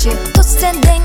shit, to send them.